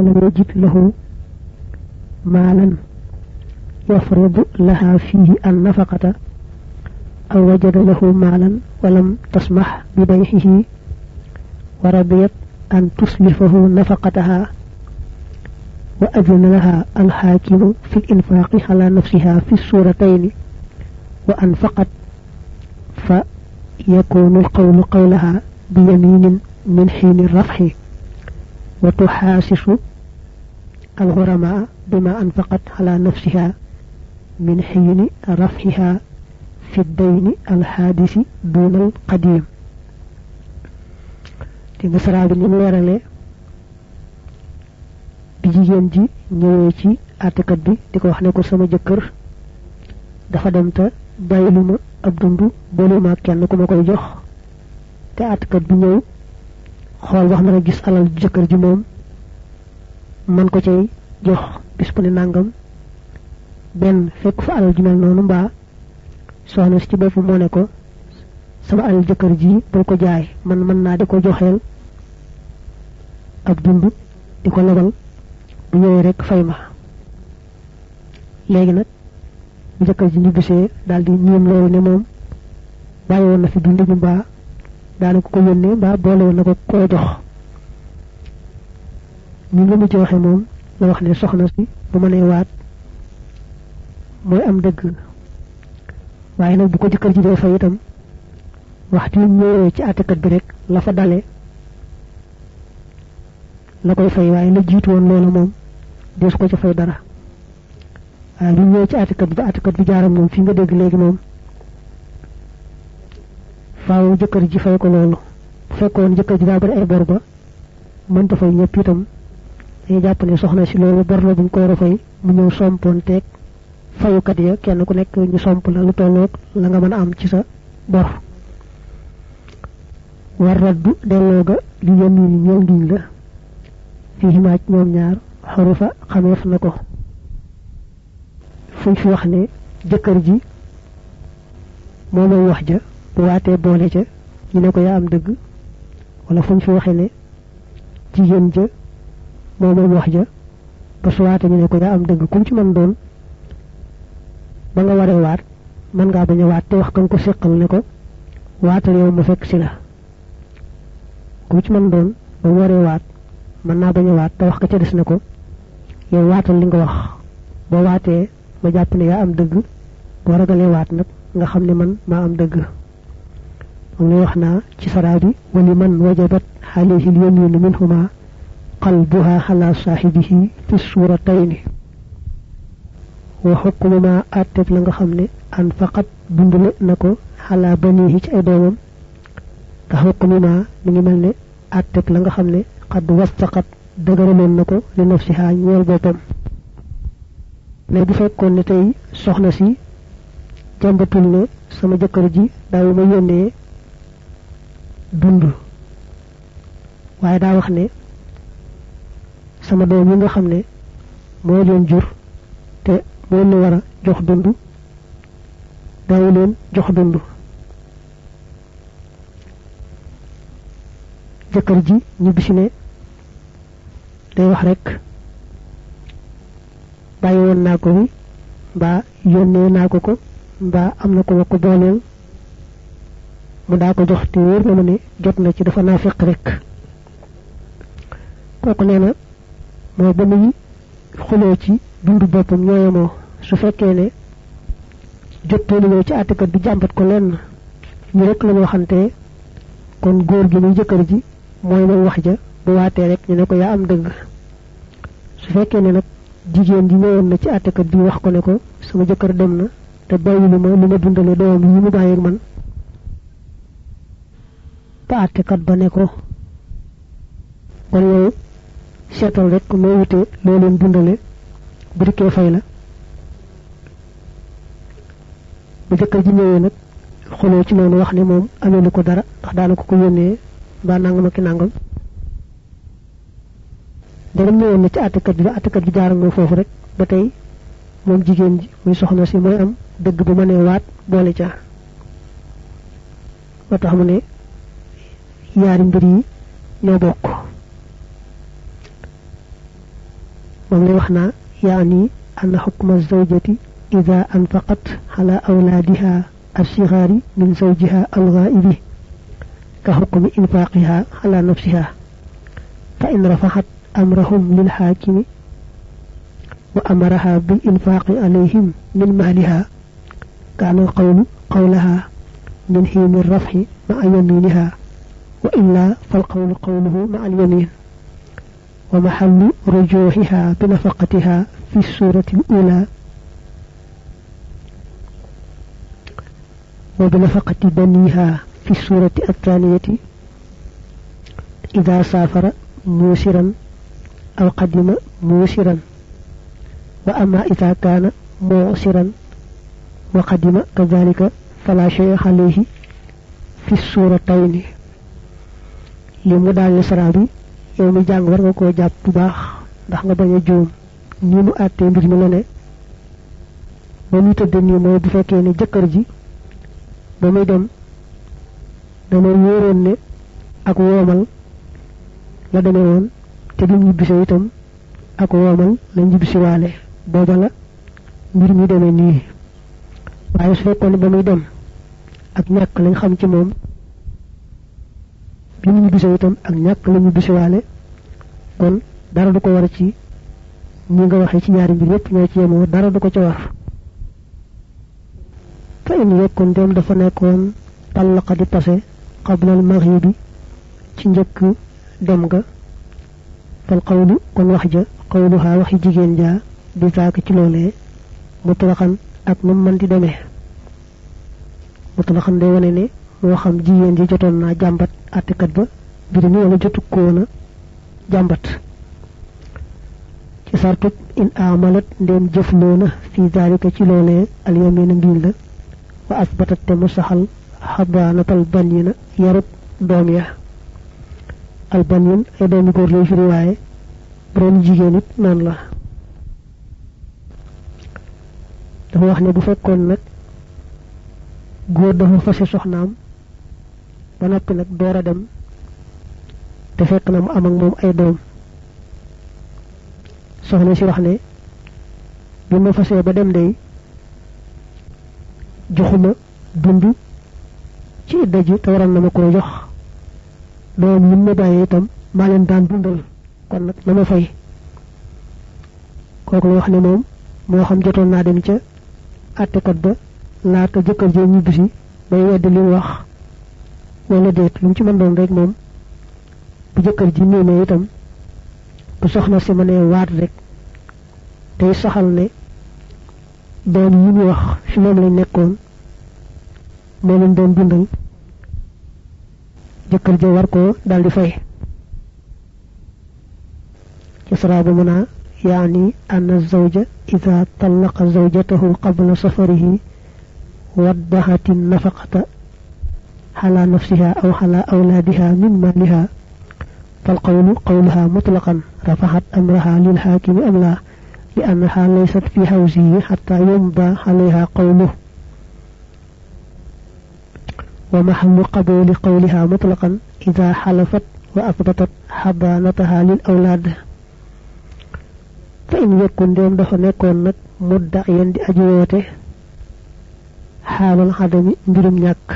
ولم يجد له مالا يفرض لها فيه النفقة أو وجد له مالا ولم تسمح ببيعه ورضيت أن تسلفه نفقتها وأذن لها الحاكم في الإنفاق على نفسها في السورتين وأنفقت فيكون القول قولها بيمين من حين الرفح وتحاسس الغرماء بما أنفقت على نفسها من حين رفعها في الدين الحادث دون القديم ci misra bi ni mu leerale bi jigéen ji ñëwee ci àttekat bi di ko wax ne ko sama jëkkër dafa dem te bàyyiluma ab dund booluma kenn ku ma koy jox te àttekat bi ñëw xool wax na gis alal jëkkër ji moom man ko cay jox bis bu ne nangam. Benn fekk fa alal ju mel noonu mbaa soxna si ci bopp moo ne ko sama alal jëkkër ji bul ko jaay man mën naa di ko joxeel ab dund di ko lebal bu ñëwee rek fay ma. Léegi nag bu jëkkër ji daal di ñiim loolu ne moom bàyyi woon na fi dund ñu mbaa ko ko yónnee mbaa boole ko koo ñu la mu ci waxe moom la wax ne soxna si bu ma nee waat mooy am dëgg waaye nag bu ko jëkkër ji dee fay itam waxtu ñëwee ci àttekat bi rek la fa dale la koy fay waaye la jiitu woon loola moom dees ko ci fay dara waaye lu ñëwee ci àttekat bi ba bi jaaram moom fi nga dégg léegi moom faaw jëkkër ji fay ko loolu bu fekkoon jëkkër ji daa bari ay bor ba mënta fay ñëpp itam dañuy jàpp ne soxna si loolu bor la buñ ko war a fay mu ñëw sompoon teeg fayukat ya kenn ku nekk ñu somp la lu tolloog la nga mën a am ci sa bor. War raddu delloo ga li yamin ñeel ngiñ la. Fii himaaj ñoom ñaar xarufa xameef na ko. Fuñ fi wax ne jëkkër ji moo moom wax ja bu waatee boole ca ñu ne ko yaa am dëgg. Wala fuñ fi waxe ne jigéen ja moo moom wax ja ba su waatee ñu ne ko yaa am dëgg kum ci mën doon ba nga waree waat mën ngaa bañ waat te wax kan ko séqal ne ko waatal yow mu fekk si la. Ku ci mën doon ba mu waree waat mën naa bañ waat te wax ka ca des ne ko yow waatal li nga wax. Boo waatee ma jàpp ne yaa am dëgg boo ragalee waat nag nga xam man maa am dëgg. Lay wax naa ci saraa wali man wajabat alayhi lyaminu minhuma suuratayni wa xukmu ma àtteeb la nga xam ne an faqat dundale na ko xalaa banihi ci ay doomam ka xukmi ma mi ngi mel ne àtteeb la nga xam ne xad wastaqat dëgëraloon na ko li nafsiha ñeel boppam mais bu fekkoon ne tey soxna si jàmbatul ne sama jëkkër ji daawu ma yónnee dund waaye daa wax ne sama doom yi nga xam ne moo leen jur te moo leen war a jox dund daawu leen jox dund. Jëkkër ji ñu bisi ne day wax rek bàyyi woon naa ko fi mbaa yónnee naa ko ko mbaa am na ko ma ko booleel. Mu daa ko jox te wóor na ma ne jot na ci dafa naa fekk rek. Kooku nee na moo ba muy xuloo ci dundu boppam ñooyemoo su fekkee ne jottee ñëw ci àttekat bi jàmbat ko lenn ñu rek la ñu kon góor gi muy jëkkër ji mooy moom wax ja bu waatee rek ñu ne ko yaa am dëgg su fekkee ne nag jigéen ji ñëwoon na ci àttekat bi wax ko ne ko sama jëkkër dem na te bàyyi lu ma lu ma dundale doom yi mu bàyyi ak man ba àttekat ba ne ko kon yow seetal rek noo wute loo leen dundale bu dikkee fay la. Bu jëkkër ji ñëwee nag xoloo ci noonu wax ne moom ameelu ko dara ndax daana ko ko yónnee mbaa nangam ak nangam. Ndegam ñëwoon na ci àttekat bi ba àttekat bi jaaral nga foofu rek ba tey moom ji muy soxna si mooy am dëgg bu mënee waat boole ca. Ba tax mu ne yaari mbir yi ñoo moom lay yaani أن حكم الزوجة إذا أنفقت على أولادها الصغار من زوجها الغائب كحكم إنفاقها على نفسها. فإن رفعت أمرهم للحاكم وأمرها بالإنفاق عليهم من مالها كان القول قولها من حين الرفع مع يمينها وإلا فالقول قوله مع اليمين. ومحل رجوعها بنفقتها في السورة الأولى. وبنفقة بنيها في السورة الثانية. إذا سافر موسرا أو قدم موسرا. وأما إذا كان موسرا وقدم كذلك فلا شيء عليه في السورتين. لمدى الإسرائيلي yow mi jàng war nga koo jàpp bu baax ndax nga bañ a juum. Ni mu àttee mbir mi la ne ba muy tëdd nii mooy bu fekkee ne jëkkër ji ba muy dem dana wóoroon ne ak woomal la demee woon te bi ñibbisee itam ak woomal la ñibbisiwaale booba la mbir mi demee nii. Waaye su fekkoon ne ba muy dem ak ñàkk lañ xam ci moom bi ñu gisee itam ak ñàkk la ñu bisiwaale kon dara du ko war ci ñi nga waxee ci ñaari mbir yépp ñoo ci yemoo dara du ko ci war. Fa in yekkun dem dafa nekkoon tallaqa di pase qabla al maghribi ci dem ga. Fal qawlu kon wax ja qawluha waxi jigéen ja di zaaka ci loolee mutlaxan ak nu mën di demee. Mutlaxan day wane ne moo xam jigéen ji jotoon naa jàmbat àttekat ba mbir mi wala jotu koo na jàmbat ci sartub in amalat ndem jëfloo na fi zalika ci loolee al yamina ngiñ la wa asbatat te mu saxal xabaanatal banina yarut doom ya. Al banin ay doomi góor lay firi waaye bu doon jigéen it la. Dafa wax ne bu fekkoon nag góor dafa fase soxnaam ba noppi nag door a dem te fekk na mu am ak moom ay doom. Soxna si wax ne bi ma fasee ba dem day joxuma dund ci idda te waral na ma koy jox. Doom yi ma bàyyee itam maa leen daan dundal kon nag na ma fay. Kooku la wax ne moom moo xam jotoon naa dem ca àttekat ba laata jëkkër jee ñibbisi bay wedd li wax wala déet lu ci mën doon rek moom bu jëkkër ji miinee itam bu soxna si ma nee waat rek tey saxal ne doon yi ñu wax fi moom lañ nekkoon moo leen doon dundal jëkkër ja war ko dal di fay ci saraabu mu naa يعني أن الزوج إذا طلق زوجته قبل سفره وضحت النفقة على نفسها أو على أولادها من مالها فالقول قولها مطلقا رفعت أمرها للحاكم أم لا؟ لأنها ليست في حوزه حتى يمضى عليها قوله. ومحل قبول قولها مطلقا إذا حلفت وأثبتت حضانتها للأولاد. nekkoon nag mudda yen di aji woote xaalal xadami mbirum ñàkk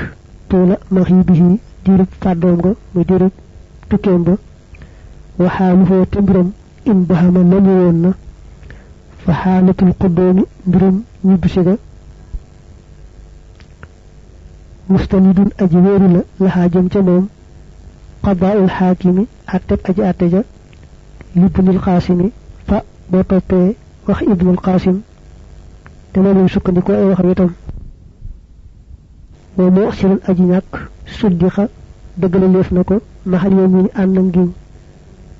tuula maxibihi dirub fàddoom nga mu dirub tukkeem ba wa xaaluhoo te mbiram in bahama nañu woon na fa xaalatul xuddoomi mbirum ñibbisi ga mustanidun aji wéeru la laxaa jëm ca moom qadaa'ul xaakimi atteb aji atte ja libnil xaasimi fa boo toppee wax ibnul qasim te loolu sukkandiku ay wax itam wa mu sirun aji ñàkk suddiqa dëggale leef na ko maxal yow mi ànd ngiñ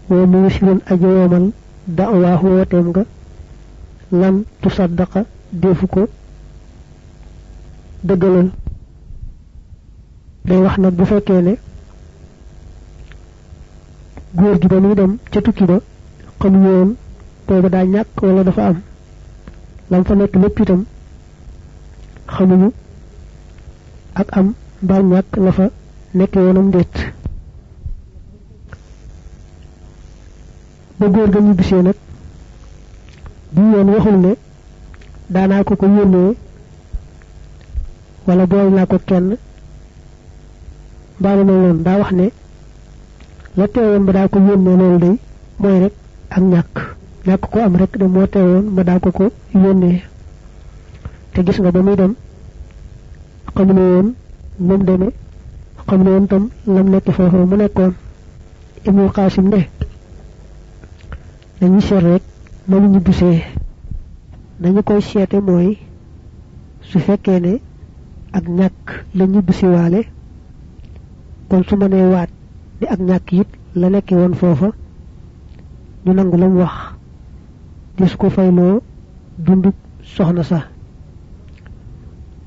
wa mu sirun aji woomal da'waa wooteem nga lan tu saddaqa defu ko dëggalal day wax nag bu fekkee ne góor gi ba muy dem ca tukki ba xamuñu woon booba daa ñàkk wala dafa am. Lam fa nekk lépp itam xamuñu ak am mbaa ñàkk la fa nekk yoonam ndéet ba góor ga ñibbisee nag bi yoon waxul ne daanaa ko ko yónnee wala boole naa ko kenn noonu daa wax ne la teewoon ba daa ko yónnee loolu day mooy rek ak ñàkk. Ñàkk ko am rek de moo teewoon ba daa ko ko yónnee. Te gis nga ba muy dem xam ne woon moom demee xam ne woon tam lam nekk foofu mu nekkoon. Ibnu qasim ne dañuy seet rek nañu ñu bisee nañu koy seete mooy su fekkee ne ak ñàkk la ñu bisiwaale kon su ma nee waat di ak ñàkk it la nekk woon foofa ñu nangu lam wax. Ko fayloo soxna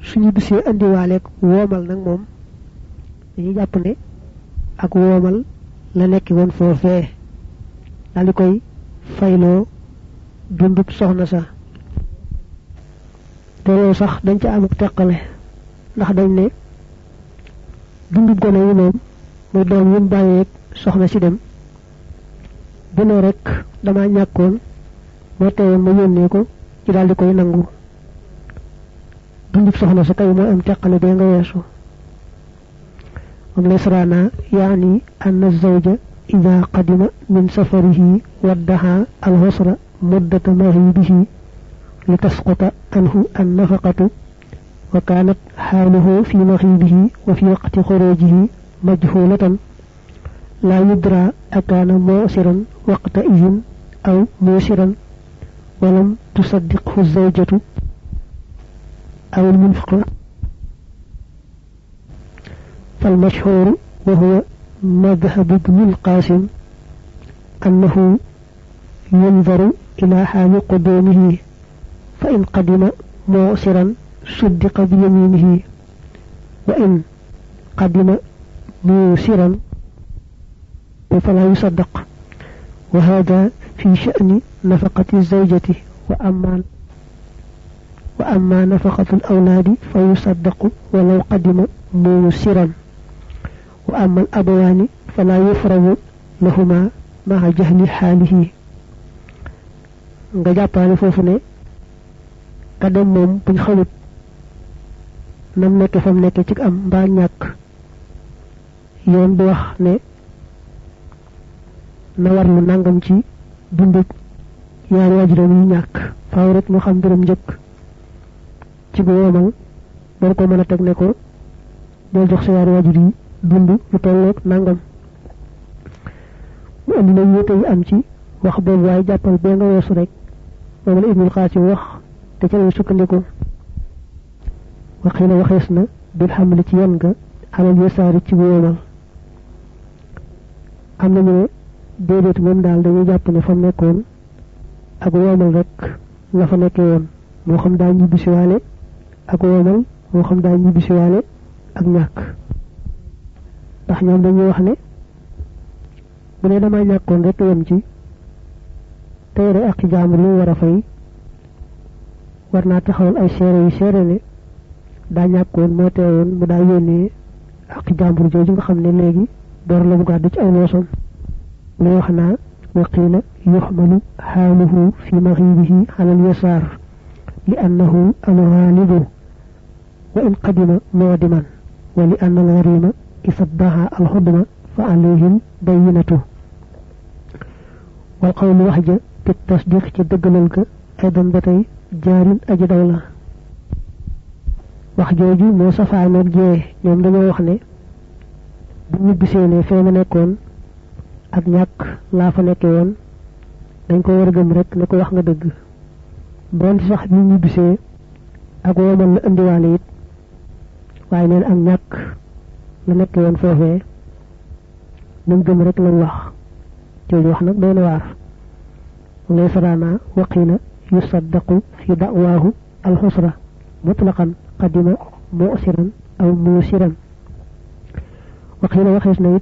suñu bisee andiwaaleeg woomal nag moom dañuy jàpp ne ak woomal la nekk woon foofee. Daal di koy fayloo dundub soxna sa. Te loolu sax dañ ca amuk teqale ndax dañ ne dundub gone yi moom muy doom yim bàyyeeg soxna si dem. Bu ne rek dama ñàkkoon moo ma ko ci di koy nangu dundub soxna sa kay mooy am teqale bee nga weesu moom lay saraana yaani anna zawja إذا قدم من سفره ودها الهسر مدة مغيبه لتسقط عنه النفقة وكانت حاله في مغيبه وفي وقت خروجه مجهولة. لا يدرى أكان مؤسرا وقتئذ أو موسرا ولم تصدقه الزوجة أو المنفق فالمشهور وهو مذهب ابن القاسم أنه ينظر إلى حال قدومه فإن قدم موسرا صدق بيمينه وإن قدم موسرا فلا يصدق. وهذا في شأن نفقة الزوجة وأما وأما نفقة الأولاد فيصدق ولو قدم موسرا وأما الأبوان فلا يفرغ لهما مع جهل حاله nga jàppaale foofu ne ka dem moom buñ xamut nam nekk fam nekk ci am mbaa ñàkk yoon du wax ne na war lu nangam ci dundu yaari wajuram yi ñàkk faaw rek mu xam mbirum njëkk ci bu womal door ko mën a teg ne ko del jox sa yaari wajur yi dund lu nangam. Mu andi nañ yéete yi am ci wax boobu waaye jàppal bee nga weesu rek moom la ibnul xaasim wax te ca lay sukkandiku. Waxina waxees na bil xamli ci yan nga alal yasaari ci wóomal am nañu ne déedéet moom daal dañuy jàpp ne fa nekkoon ak woomal rek la fa nekkee woon. Moo xam daa ñibbisiwaale ak woomal moo xam daa ñibbisiwaale ak ñàkk ndax ñoom dañuy wax ne bu ne dama ñàkkoon rek yem ci teyre ak jaamur yi war a fay war naa taxawal ay seere yu seere ne daa ñàkkoon moo teewoon mu daa yónnee ak jaambur jooju nga xam ne léegi door la mu gàddu ci ay loosam muy wax naa وقيل يحمل حاله في مغيبه على اليسار لأنه الغالب وإن قدم نادما ولأن الغريم إصدها الهدم فعليهم بينته. والقول وحجة بالتصديق جدق ملك أيضا بتي جار أجدولا. وحجوجي موسى فعلنا جيه يوم دنيا وحنة بني بسينة فينا نكون أدنياك لا فنكون نكو ورغم رك نكو وحنا دق. بان صاحبي نبسي أقوى من الأندواليت waaye neen ak ñàkk la nekke woon foofee nañ gëm rek lañ wax jooju wax nag doy na waar ngay saraana waqina yusaddaqu fi da'waahu alxusra mutlaqan قدم مؤسرا أو موسرا وقيل وخيس نيت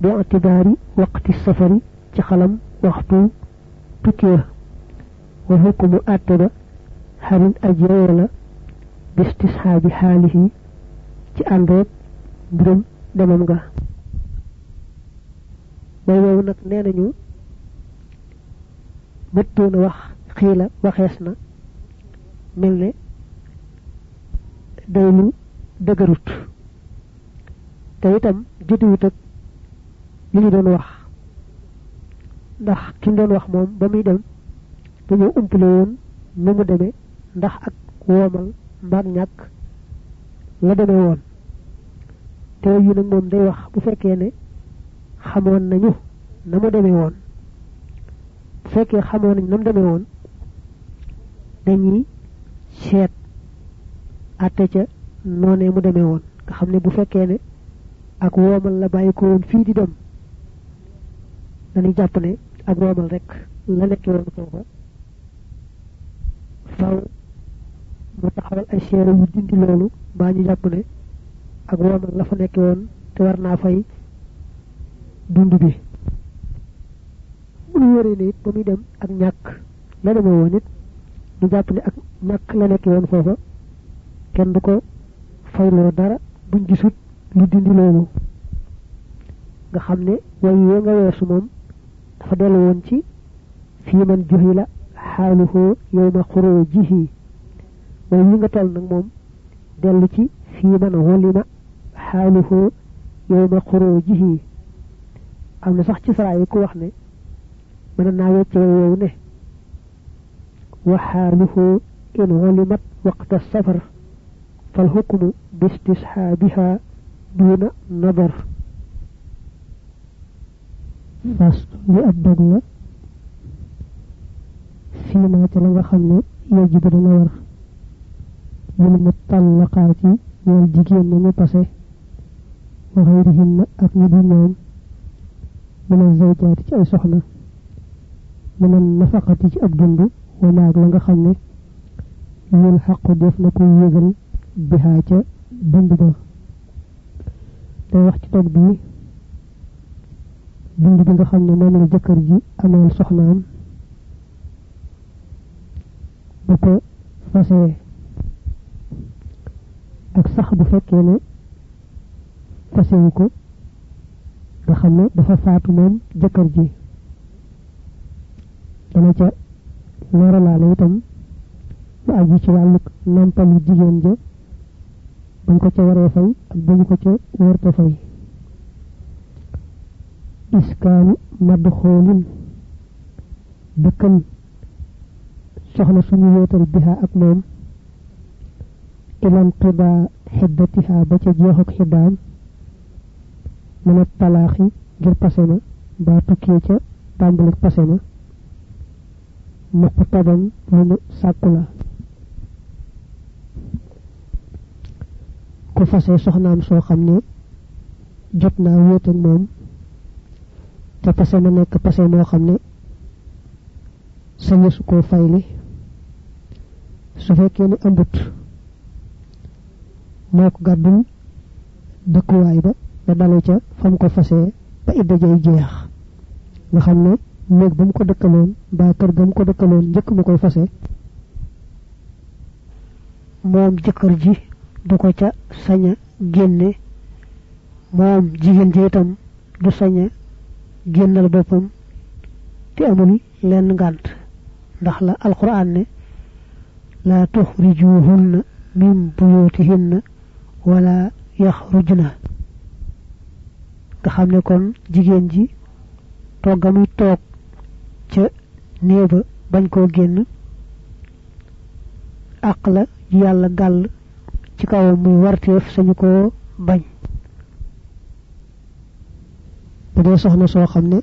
باعتبار وقت السفر تخلم وقت تكيه وحكم أتبا هل أجرير باستصحاب حاله ci àndoog mbirum demam nga bay woowu nag nee nañu wax xiila waxees na mel ne day lu dëgërut. Te itam jotiwut ak li ñu doon wax. Ndax ki doon wax moom ba muy dem dañoo umpale woon nu mu demee ndax ak woomal mbaag ñàkk la demee woon. Te yu nag moom day wax bu fekkee ne xamoon nañu na mu demee woon. Bu fekkee xamoon nañ na mu demee woon dañuy seet atte ca noonee mu demee woon. Nga xam ne bu fekkee ne ak woomal la bàyyi ko woon fii di dem dañuy jàpp ne ak woomal rek la woon foofa. Faw mu taxawal ay seere yu dindi loolu baa ñu jàpp ne ak woomal la fa nekk woon te war naa fay dund bi. Ñu wéree ne it ba muy dem ak ñàkk la demee woon it ñu jàpp ne ak ñàkk la nekk woon foofa kenn du ko fayloo dara buñ gisut lu dindi loolu. Nga xam ne way yee nga weesu moom dafa dellu woon ci fii man xaaluhu yowma way yi nga tol nak mom delu ci fi man wolima haluhu yawma khurujihi amna sax ci sara yi ko wax ne man na wéccé yow ne wa haluhu in wolimat waqta safar fal hukmu bi istishabiha duna nadar fas li ab dog la fii maa ca la nga xam ne yow jibi dana war فالحكم باستصحابها دون نظر فاس لأبدغ لا فيما تلغى خمنا يجب دنا ور من المطلقات والجيجين من باسي وغيرهن أكني دونهم من الزوجات أي سخنة من النفقة أبدند وما أغلق خمنا يلحق دفن كل يغل bihaa ca dund ba day wax ci tog bii dund bi nga xam ne moom la jëkkër ji ameel soxnaam bu ko fasee ak sax bu fekkee ne fasewu ko nga xam ne dafa faatu moom jëkkër ji dana ca leeralaale itam lu aju ci wàllu nampalu jigéen ja bañ ko ca waree fay ak bañ ko ca warte fay iskaanu madxoolin dëkkal soxna suñu wéetal biha ak moom ilan qidaa xiddatiha ba ca jeexuk xiddaam mën a talaaxi ngir pase ma mbaa tukkee ca tàmbalik pase ma muqtadan lu ñu sàkku la ku fase soxnaam soo xam ne jot naa wéet ak moom te pase ma nekk pase fayli su fekkee ni ëmbut moo ko gàddul dëkkuwaay ba ba dale ca fa mu ko fasee ba idda jay jeex. Nga xam ne néeg ba mu ko dëkkaloon mbaa kër ga mu ko dëkkaloon njëkk mu koy fase moom jëkkër ji du ko ca saña génne. Moom jigéen ji itam du saña génnal boppam. Te amul lenn ngànt. Ndax la alquran ne la tuxrijuhunna min buyutihinna wala yaxrujna. Nga xam ne kon jigéen ji toggamuy toog ca néeba bañ koo génn àq la yàlla gàll ci kawam muy warteef sañu ko bañ. Bu dee soxna soo xam ne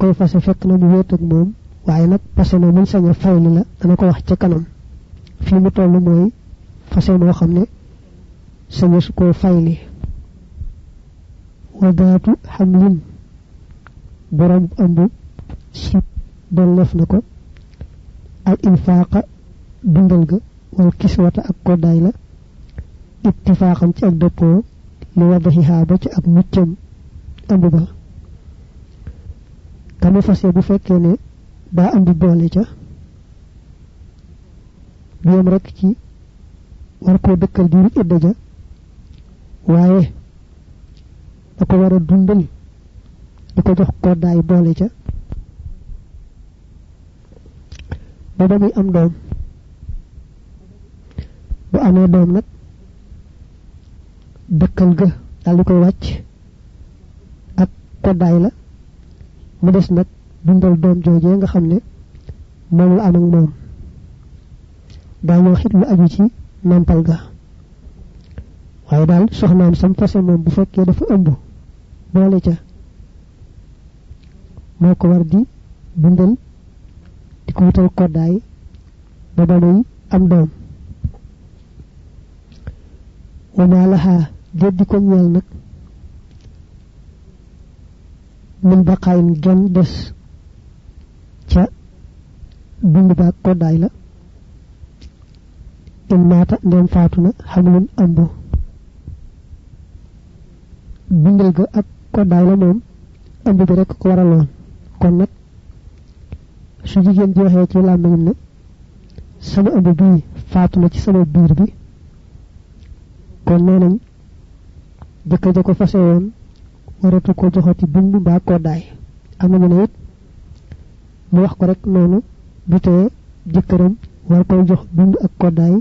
koy fase fekk na mu wéet ak moom waaye nag fase na sañ la dana ko wax ca kanam. Fii mu toll mooy fase moo xam ne sañu su koo fayli wadaatu xamlin borom ëmb si doon lef na ko al infaaqa dundal ga wal kiswata ak koddaay la ittifaaxam ci ak dëppoo li wadaxihaa ba ci ak muccam ëmb ba kanu fase bu fekkee ne daa andi boole ca yom rek ci war koo dëkkal diiru idda ja. Waaye da ko war a dundal di ko jox koddaay boole ca. Ba ba am doom bu amee doom nag dëkkal ga daal di koy wàcc ak koddaay la. Mu des nag dundal doom joojee nga xam ne moom la am ak moom. Daañoo xit lu aju ci nampal ga waaye daal soxnaam sam fase moom bu fekkee dafa ëmb boole ca war di dundal di ko wutal koddaay ba ba muy am doom. Wama laha deddi ko ñeel nag min baqaayin genn des ca koddaay la in maata ndem faatu na xamulun ëmb. Dundal ga ak koddaay la moom ëmb bi rek ko waraloon. Kon nag su jigéen ji waxee ci ne sama ëmb bii faatu na ci sama biir bi kon nee nañ jëkkër ja ko fase woon waratu ko joxati dund mbaa koddaay am nañu ne it mu wax ko rek noonu du tee jëkkëram war koy jox dund ak koddaay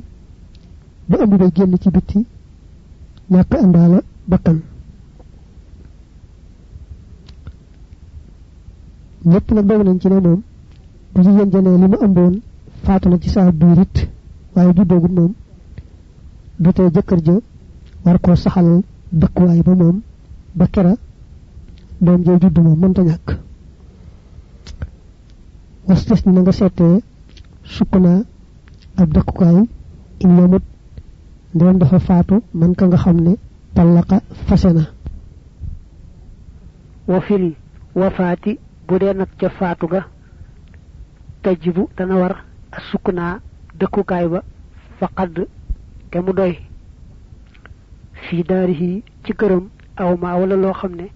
ba ëmb bay génn ci bitti ñàkk àndaala bakkan. Ñëpp nag doog nañ ci ne moom bu jigéen janee li mu ëmboon faatu na ci saa biir it waaye juddoogut moom du tee jëkkër ja war koo saxal dëkkuwaay ba moom ba kera doom jee judd moom mënta ñàkk. Was des ni nga seetee sukk naa ab dëkkukaay in yomut ndéem dafa faatu man ka nga xam ne tallaqa fase na. Wa fil wafaati bu dee nag ca faatu ga tajibu dana war a sukk naa dëkkukaay ba faqad te mu doy. Fii daarihi ci këram aw maa wala loo xam ne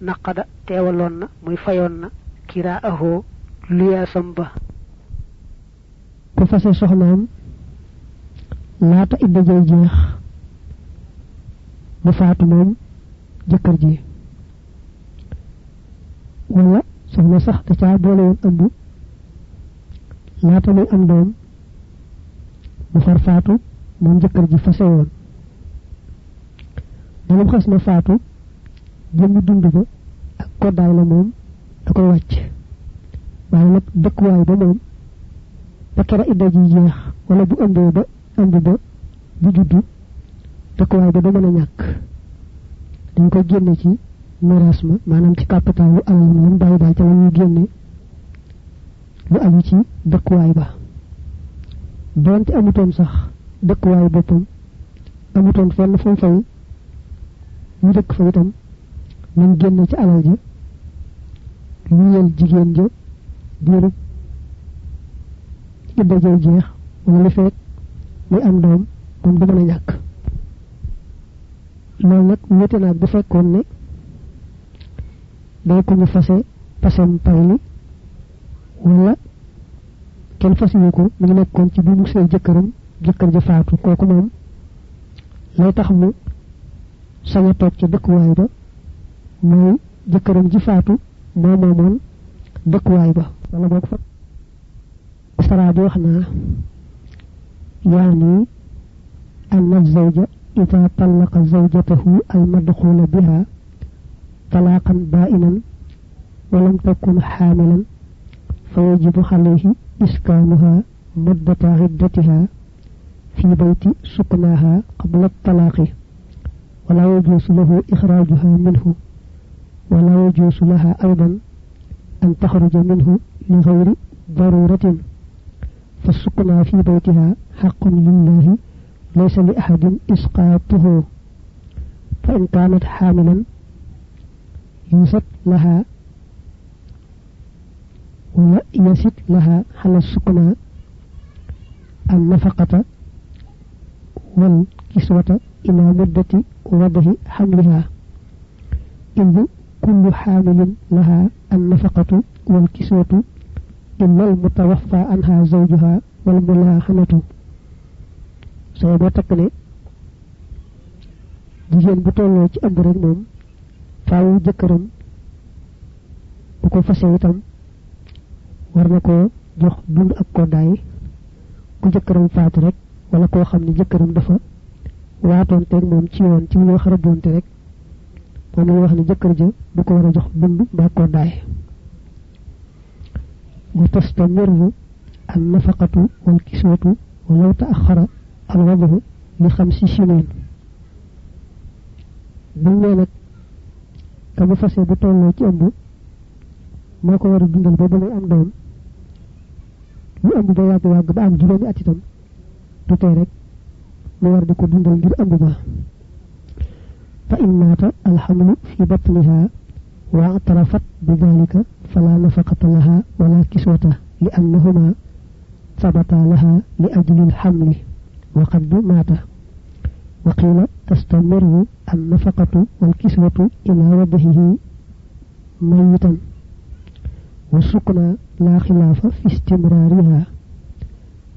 naqada teewaloon na muy fayoon na kiraa ahoo luyaasam ba. Ku fase soxnaam laata idda jay jeex. Bu faatu moom jëkkër ji. Wala soxna sax da caa boole woon ëmb. Laata muy am doom bu far faatu moom jëkkër ji fase woon. Dalam xas na faatu jëmmi dund ba ak koddaay la moom da koy wàcc. Waaye nag dëkkuwaay ba moom ba kera idda ji jeex wala bu ëmbee ba ëmb ba bu juddu dëkkuwaay ba da mën a ñàkk. Dañ koy génne ci miraas ma maanaam ci lu alal ma lam bàyyi daal ca la ñuy génne lu aju ci dëkkuwaay ba. Doonte amutoon sax dëkkuwaay boppam amutoon fenn fu mu fay ñu dëkk fa itam nañ génne ci alal yel jigéen ja idda jeex wala li muy am doom moom du mën a ñàkk loolu nag wute naag bu fekkoon ne day ko ñu fase pasam payli wala kenn fasiwu ko mu ngi nekkoon ci bi mu sëy jëkkëram jëkkër ja faatu kooku moom lay tax mu sañ a toog ci dëkkuwaay ba mooy jëkkëram ji faatu moo moomoon dëkkuwaay ba wala boog fa sara di wax naa yaani أن الزوج إذا طلق زوجته المدخول بها طلاقا بائنا ولم تكن حاملا فيجب عليه إسكانها مدة عدتها في بيت سكناها قبل الطلاق. ولا يجوز له إخراجها منه. ولا يجوز لها أيضا أن تخرج منه لغير ضرورة. فالسكنى في بيتها حق لله ليس لأحد إسقاطه. فإن كانت حاملا يوسط لها ويسد لها على السكنى النفقة والكسوة إلى مدة وضع حملها. إذ كل حامل لها النفقة والكسوة imma al mutawaffa anha zawjuha wal mulahimatu so bo tak ne jigen bu tollo ci ëmb rek mom faaw jëkëram bu ko fasé itam war na ko jox dund ak ko day ku jëkëram wala ko xamni jëkëram dafa. Waatoon teeg moom ci yoon ci mu wax rabonte rek. Mom la wax ni jëkkër ja bu ko wara joh dund ba ko وتستمر النفقة والكسوة ولو تأخر الوضع لخمس سنين بالنالك كما فسي بطول الله كي أمبو ما كوار الدنيا البابل أي أم دوم أمبو دا ياك ياك با أم أتتم تتيرك موار دكو دنيا الجر أمبو فإن مات الحمل في بطنها wa اعترفت بذلك فلا نفقة لها ولا كسوة لأنهما ثبتا لها لأجل الحمل وقد مات. وقيل تستمر النفقة والكسوة إلى وضعه ميتا. والسكنى لا خلاف في استمرارها.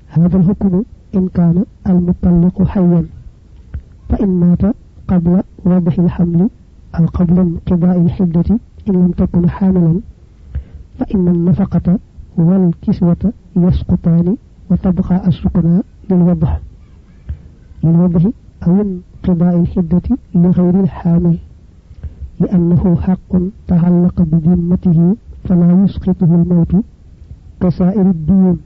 هذا الحكم إن كان المطلق حيا فإن مات قبل وضع الحمل أو قبل انقضاء الحدة إن لم تكن حاملا فإن النفقة والكسوة يسقطان وتبقى السكنى للوضع للوضع أو انقضاء الحدة لغير الحامل لأنه حق تعلق بذمته فلا يسقطه الموت كسائر الديون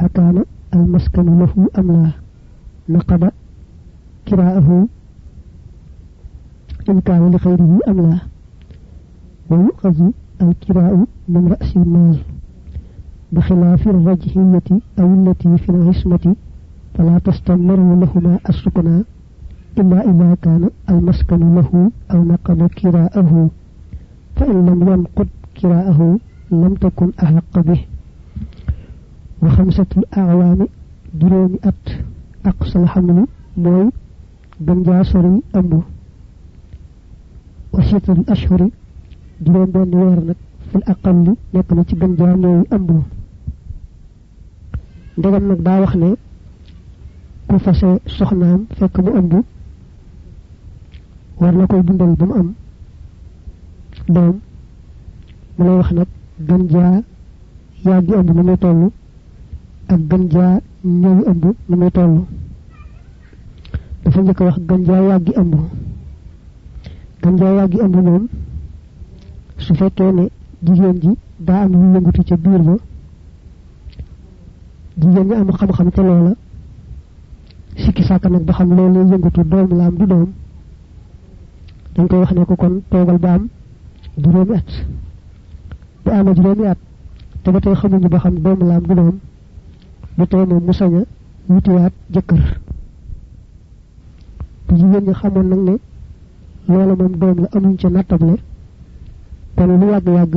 أكان المسكن له أم لا؟ نقض كراءه إن كان لغيره أم لا ويؤخذ الكراء من رأس المال بخلاف الرجحية أو التي في العصمة فلا تستمر لهما السكنى إلا إذا كان المسكن له أو نقض كراءه. فإن لم ينقض كراءه لم تكن أحق به. وخمسة أعوام جروم أت أقصى الحمل موي بنجا عشرة أشهر. جرام بين ويرنك في الأقل لكن تبن جاني أمبو. دغم نك داو خني كو فاسي سخنام فك أمبو. وار نكاي بوندال بام أم. دوم. ملي وخ نك غنجا يا أمبو نمي تولو. أك غنجا نيو أمبو نمي تولو. دا وخ غنجا يا دي أمبو. Gën jaa yàggi ëmb moom su fekkee ne jigéen ji daa am lu yëngutu ca biir ba jigéen ñi am xam-xam ca loola sikki sàkk nag ba xam loolu yëngutu doom la am du doom dañ koy wax ne ko kon toogal ba am juróomi at. Bu amee juróomi at te ba tey xamuñu ba xam doom la am du doom bu tey moom mu sañ a wutiwaat jëkkër. Bu jigéen ñi xamoon nag ne loola moom doom la amuñ ca nattable kon lu yàgg-yàgg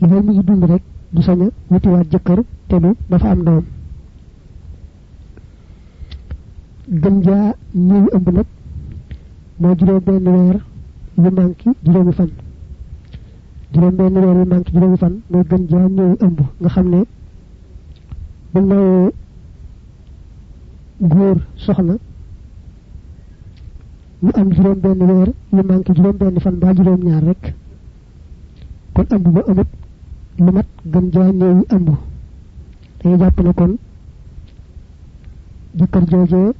li mu ngi dund rek du sañ a wutiwaat jëkkër te du dafa am doom. Gën jaa ñëw ëmb nag moo juróom benn weer yu manki juróomi fan. Juróom benn weer yu manki juróomi fan mooy gën jaa ñëw ëmb. Nga xam ne bu nawee góor soxna mu am juróom benn weer yu manki juróom benn fan ba juróom ñaar rek. Kon ëmb ba amut lu mat gën jaa ëmb dañuy jàpp ne kon jëkkër joojee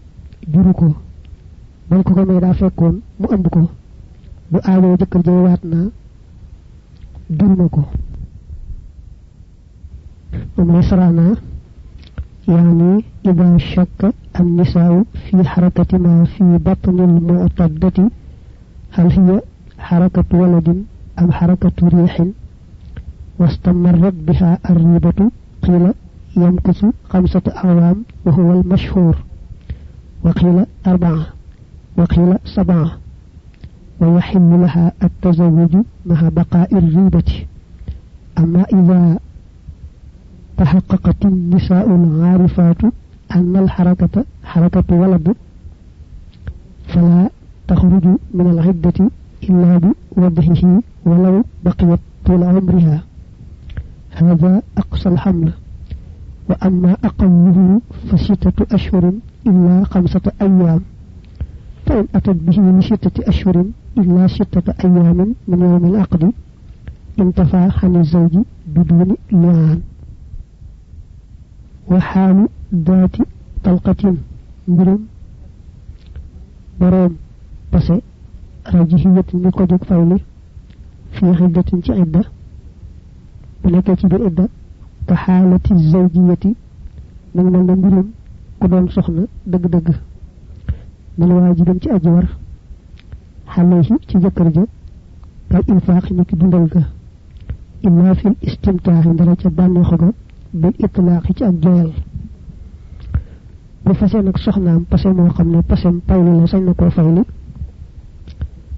juru ko. Bañ ko ko may daa fekkoon mu ëmb ko. Bu aawoo jëkkër jooy waat naa jur na ko. Moom lay يعني إذا شك النساء في حركة ما في بطن المعتدة هل هي حركة ولد أم حركة ريح؟ واستمرت بها الريبة قيل يمكث خمسة أعوام وهو المشهور وقيل أربعة وقيل سبعة ويحل لها التزوج مع بقاء الريبة. أما إذا تحققت النساء العارفات أن الحركة حركة ولد. فلا تخرج من العدة إلا بوضعه ولو بقيت طول عمرها. هذا أقصى الحمل. وأما أقله فستة أشهر إلا خمسة أيام. فإن أتت به لستة أشهر إلا ستة أيام من يوم العقد intafa xani zawji biduni liaan وحال ذات طلقة مبرم. بروم بس رجحية نيكو جوك في عدة تي عدة. بنكا كحالة الزوجية. من من مبرم. كدوم سخنة دق دق. من واجبا تأجور أجي ور حاليه تي جكر جا كالإنفاق نيكي دندل إلا في الاستمتاع درجة بانيخو bil itlaaxi ci ak joyal bu fasee nag soxnaam pase moo xam ne pasem payli la sañ na koo fayli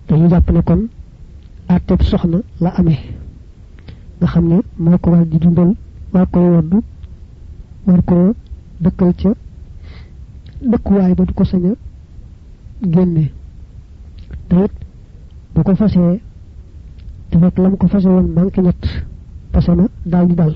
dañu jàpp ne kon àtteeb soxna la amee nga xam ne moo ko war di dundal war koy woddu war koo dëkkal ca dëkkuwaay ba du ko sañ a génne. te it bu ko fasee te fekk lam ko fase woon manqué ñett pase na daal di dal